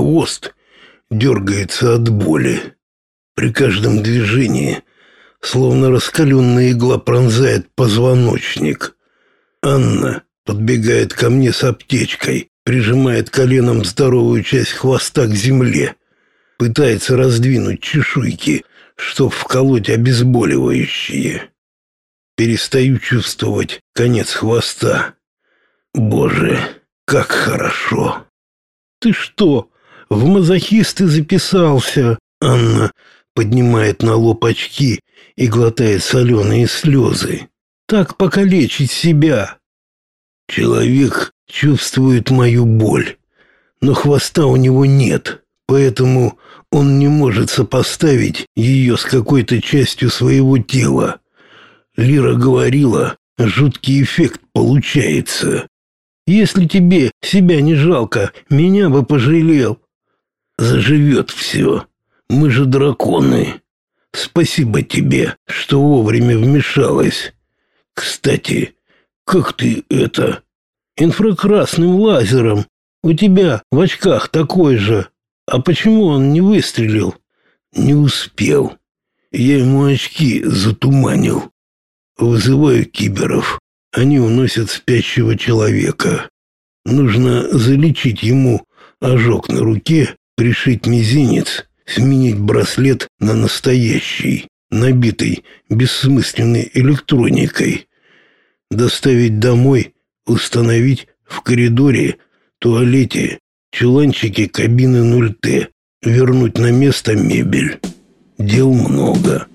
хвост дергается от боли. При каждом движении словно раскаленная игла пронзает позвоночник. Анна подбегает ко мне с аптечкой, прижимает коленом здоровую часть хвоста к земле, пытается раздвинуть чешуйки, чтоб вколоть обезболивающие. Перестаю чувствовать конец хвоста. Боже, как хорошо! Ты что, в мазохисты записался? Анна поднимает на лоб очки и глотает соленые слезы. Так покалечить себя. Человек чувствует мою боль, но хвоста у него нет, поэтому он не может сопоставить ее с какой-то частью своего тела. Лира говорила, жуткий эффект получается. Если тебе себя не жалко, меня бы пожалел. Заживет все. Мы же драконы. Спасибо тебе, что вовремя вмешалась. Кстати, как ты это? Инфракрасным лазером. У тебя в очках такой же. А почему он не выстрелил? Не успел. Я ему очки затуманил. Вызываю киберов. Они уносят спящего человека. Нужно залечить ему ожог на руке, пришить мизинец, сменить браслет на настоящий, набитый бессмысленной электроникой. Доставить домой, установить в коридоре, туалете, чуланчике кабины 0Т, вернуть на место мебель. Дел много.